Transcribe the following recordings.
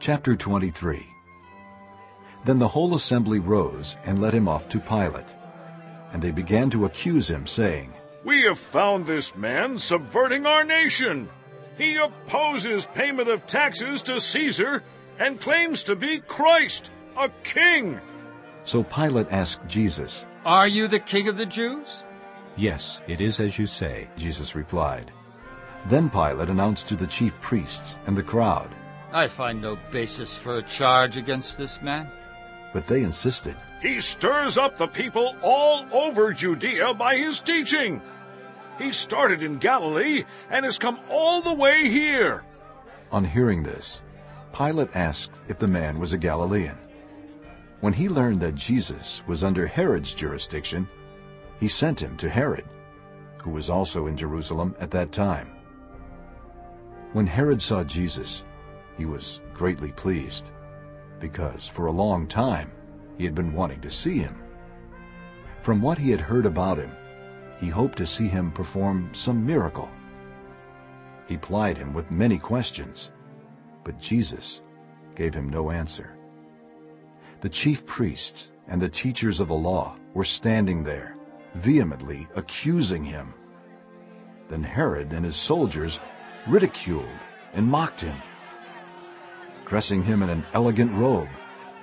Chapter 23 Then the whole assembly rose and led him off to Pilate. And they began to accuse him, saying, We have found this man subverting our nation. He opposes payment of taxes to Caesar and claims to be Christ, a king. So Pilate asked Jesus. Are you the king of the Jews? Yes, it is as you say. Jesus replied. Then Pilate announced to the chief priests and the crowd. I find no basis for a charge against this man. But they insisted. He stirs up the people all over Judea by his teaching. He started in Galilee and has come all the way here. On hearing this, Pilate asked if the man was a Galilean. When he learned that Jesus was under Herod's jurisdiction, he sent him to Herod, who was also in Jerusalem at that time. When Herod saw Jesus, he was greatly pleased, because for a long time he had been wanting to see him. From what he had heard about him, he hoped to see him perform some miracle. He plied him with many questions, but Jesus gave him no answer. The chief priests and the teachers of the law were standing there, vehemently accusing him. Then Herod and his soldiers ridiculed and mocked him. Dressing him in an elegant robe,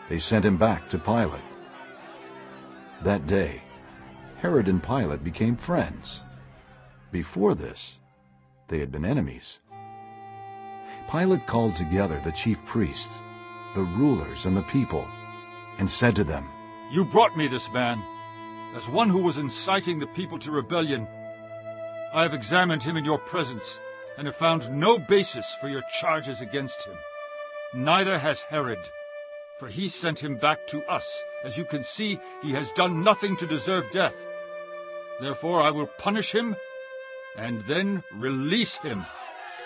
they sent him back to Pilate. That day, Herod and Pilate became friends. Before this, they had been enemies. Pilate called together the chief priests, the rulers, and the people, and said to them, You brought me this man, as one who was inciting the people to rebellion. I have examined him in your presence, and have found no basis for your charges against him. Neither has Herod, for he sent him back to us. As you can see, he has done nothing to deserve death. Therefore I will punish him, and then release him.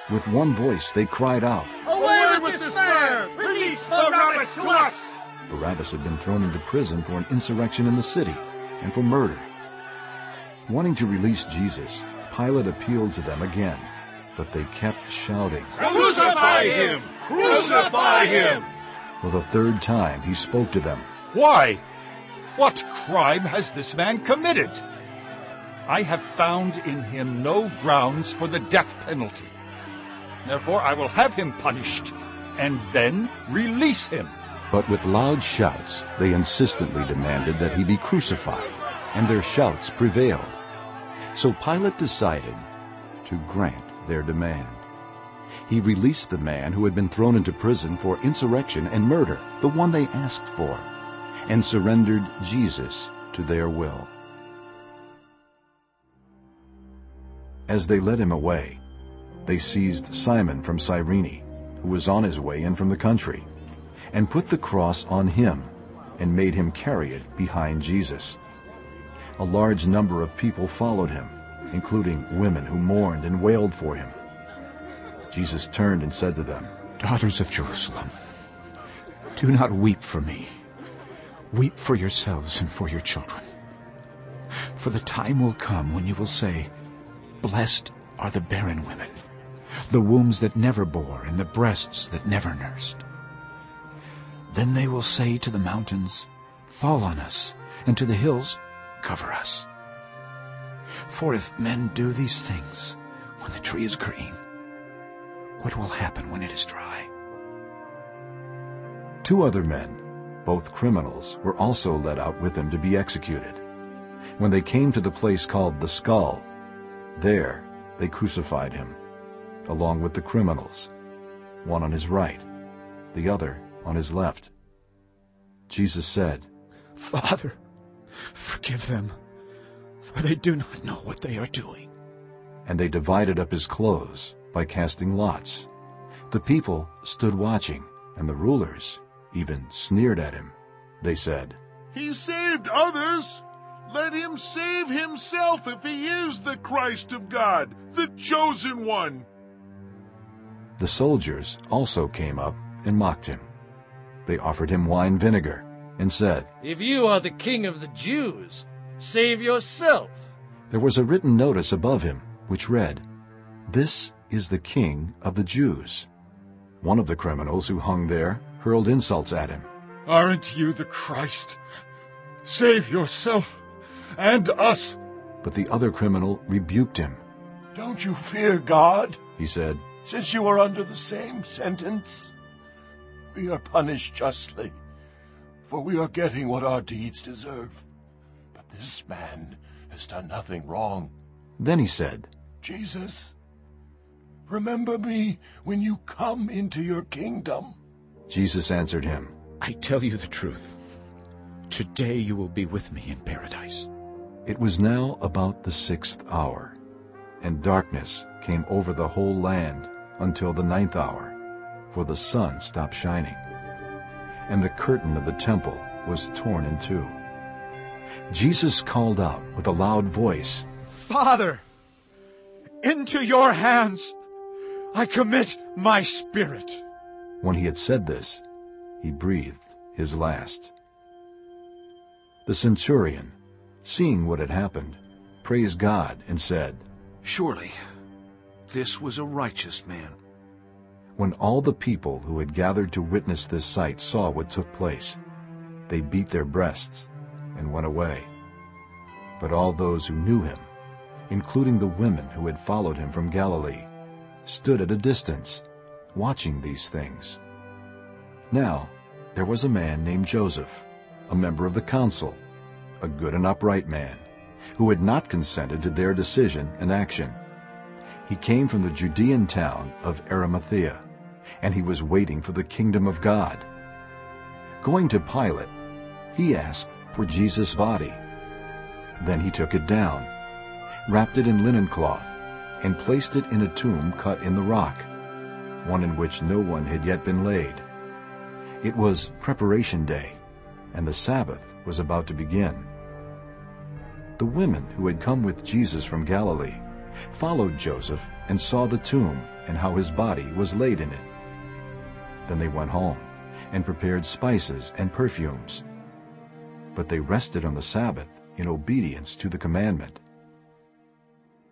With one voice they cried out, Away with this man! Release Barabbas to us! Barabbas had been thrown into prison for an insurrection in the city and for murder. Wanting to release Jesus, Pilate appealed to them again, but they kept shouting, Crucify him! Crucify him! For the third time he spoke to them. Why? What crime has this man committed? I have found in him no grounds for the death penalty. Therefore I will have him punished, and then release him. But with loud shouts they insistently demanded that he be crucified, and their shouts prevailed. So Pilate decided to grant their demand. He released the man who had been thrown into prison for insurrection and murder, the one they asked for, and surrendered Jesus to their will. As they led him away, they seized Simon from Cyrene, who was on his way in from the country, and put the cross on him and made him carry it behind Jesus. A large number of people followed him, including women who mourned and wailed for him. Jesus turned and said to them, Daughters of Jerusalem, do not weep for me. Weep for yourselves and for your children. For the time will come when you will say, Blessed are the barren women, the wombs that never bore and the breasts that never nursed. Then they will say to the mountains, Fall on us, and to the hills, Cover us. For if men do these things when the tree is green, what will happen when it is dry? Two other men, both criminals, were also led out with him to be executed. When they came to the place called the Skull, there they crucified him, along with the criminals, one on his right, the other on his left. Jesus said, Father, forgive them, for they do not know what they are doing. And they divided up his clothes by casting lots. The people stood watching, and the rulers even sneered at him. They said, He saved others. Let him save himself if he is the Christ of God, the chosen one. The soldiers also came up and mocked him. They offered him wine vinegar and said, If you are the king of the Jews, save yourself. There was a written notice above him which read, This is the King of the Jews. One of the criminals who hung there hurled insults at him. Aren't you the Christ? Save yourself and us. But the other criminal rebuked him. Don't you fear God, He said, since you are under the same sentence? We are punished justly, for we are getting what our deeds deserve. But this man has done nothing wrong. Then he said, Jesus, remember me when you come into your kingdom. Jesus answered him, I tell you the truth. Today you will be with me in paradise. It was now about the sixth hour, and darkness came over the whole land until the ninth hour, for the sun stopped shining. And the curtain of the temple was torn in two. Jesus called out with a loud voice, Father, into your hands I commit my spirit. When he had said this, he breathed his last. The centurion, seeing what had happened, praised God and said, Surely, this was a righteous man. When all the people who had gathered to witness this sight saw what took place, they beat their breasts and went away. But all those who knew him, including the women who had followed him from Galilee, stood at a distance, watching these things. Now there was a man named Joseph, a member of the council, a good and upright man, who had not consented to their decision and action. He came from the Judean town of Arimathea, and he was waiting for the kingdom of God. Going to Pilate, he asked for Jesus' body. Then he took it down, wrapped it in linen cloth, and placed it in a tomb cut in the rock, one in which no one had yet been laid. It was preparation day, and the Sabbath was about to begin. The women who had come with Jesus from Galilee followed Joseph and saw the tomb and how his body was laid in it. Then they went home and prepared spices and perfumes. But they rested on the Sabbath in obedience to the commandment.